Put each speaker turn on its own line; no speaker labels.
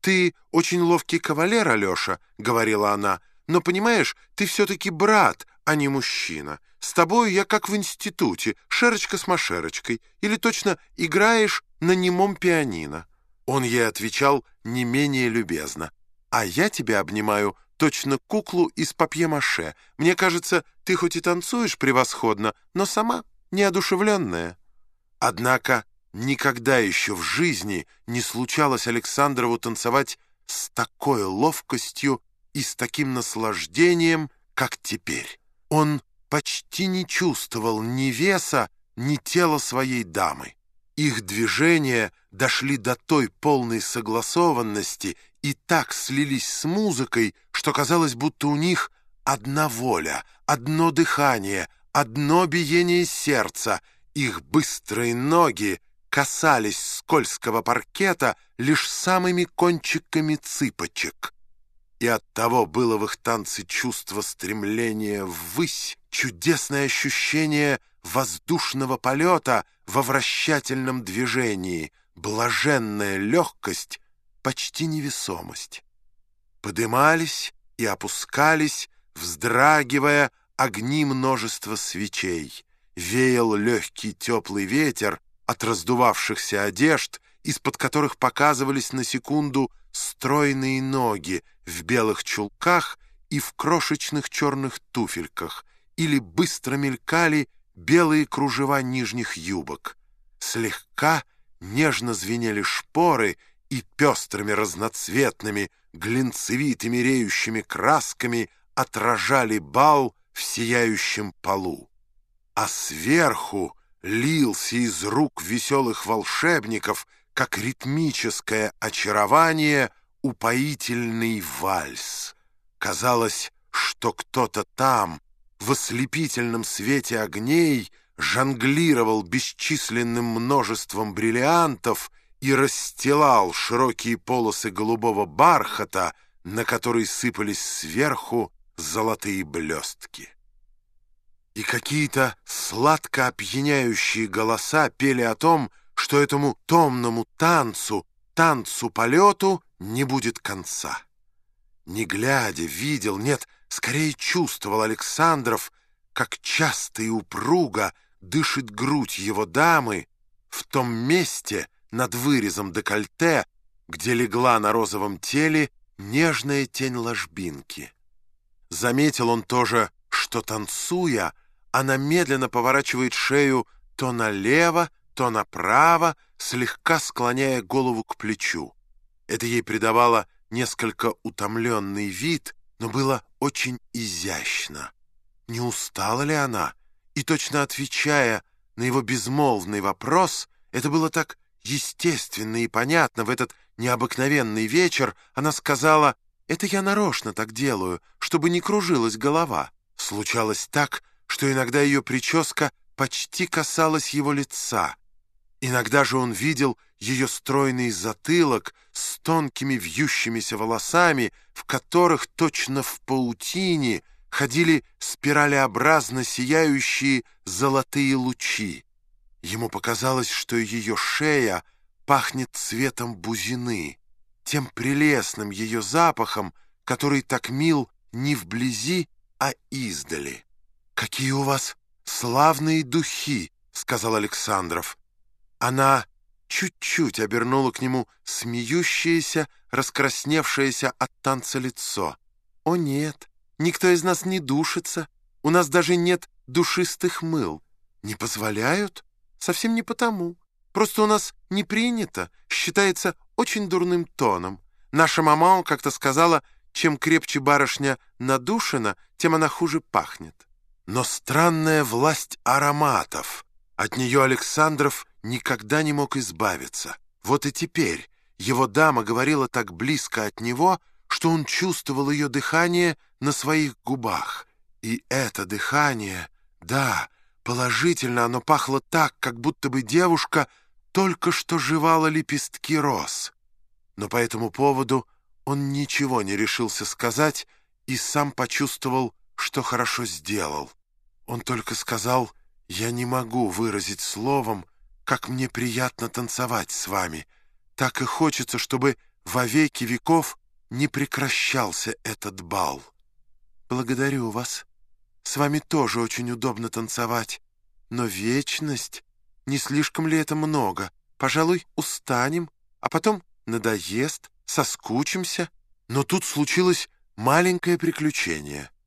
«Ты очень ловкий кавалер, Алеша», — говорила она, «но, понимаешь, ты все-таки брат, а не мужчина. С тобой я как в институте, шерочка с машерочкой, или точно играешь на немом пианино». Он ей отвечал не менее любезно. «А я тебя обнимаю точно куклу из папье-маше. Мне кажется, ты хоть и танцуешь превосходно, но сама неодушевленная». Однако никогда еще в жизни не случалось Александрову танцевать с такой ловкостью и с таким наслаждением, как теперь. Он почти не чувствовал ни веса, ни тела своей дамы. Их движения дошли до той полной согласованности и так слились с музыкой, что казалось, будто у них одна воля, одно дыхание, одно биение сердца. Их быстрые ноги касались скользкого паркета лишь самыми кончиками цыпочек. И оттого было в их танце чувство стремления ввысь, чудесное ощущение воздушного полета во вращательном движении, блаженная легкость, почти невесомость. Подымались и опускались, вздрагивая огни множества свечей. Веял легкий теплый ветер от раздувавшихся одежд, из-под которых показывались на секунду стройные ноги в белых чулках и в крошечных черных туфельках, или быстро мелькали белые кружева нижних юбок. Слегка нежно звенели шпоры и пестрыми разноцветными, глинцевитыми реющими красками отражали бал в сияющем полу. А сверху лился из рук веселых волшебников, как ритмическое очарование, упоительный вальс. Казалось, что кто-то там, в ослепительном свете огней, жонглировал бесчисленным множеством бриллиантов и расстилал широкие полосы голубого бархата, на который сыпались сверху золотые блестки. И какие-то сладко опьяняющие голоса пели о том, что этому томному танцу, танцу-полету не будет конца. Не глядя, видел, нет, скорее чувствовал Александров, как часто и упруго дышит грудь его дамы в том месте над вырезом декольте, где легла на розовом теле нежная тень ложбинки. Заметил он тоже, что, танцуя, она медленно поворачивает шею то налево, то направо, слегка склоняя голову к плечу. Это ей придавало несколько утомленный вид, но было очень изящно. Не устала ли она? И точно отвечая на его безмолвный вопрос, это было так естественно и понятно в этот необыкновенный вечер, она сказала, «Это я нарочно так делаю, чтобы не кружилась голова». Случалось так, что иногда ее прическа почти касалась его лица. Иногда же он видел ее стройный затылок с тонкими вьющимися волосами, в которых точно в паутине ходили спиралеобразно сияющие золотые лучи. Ему показалось, что ее шея пахнет цветом бузины, тем прелестным ее запахом, который так мил не вблизи, а издали. «Какие у вас славные духи!» — сказал Александров. Она чуть-чуть обернула к нему смеющееся, раскрасневшееся от танца лицо. «О нет, никто из нас не душится. У нас даже нет душистых мыл. Не позволяют? Совсем не потому. Просто у нас не принято, считается очень дурным тоном. Наша мама как-то сказала, чем крепче барышня надушена, тем она хуже пахнет». Но странная власть ароматов. От нее Александров никогда не мог избавиться. Вот и теперь его дама говорила так близко от него, что он чувствовал ее дыхание на своих губах. И это дыхание, да, положительно оно пахло так, как будто бы девушка только что жевала лепестки роз. Но по этому поводу он ничего не решился сказать и сам почувствовал, что хорошо сделал. Он только сказал, «Я не могу выразить словом, как мне приятно танцевать с вами. Так и хочется, чтобы во веки веков не прекращался этот бал. Благодарю вас. С вами тоже очень удобно танцевать. Но вечность... Не слишком ли это много? Пожалуй, устанем, а потом надоест, соскучимся. Но тут случилось маленькое приключение.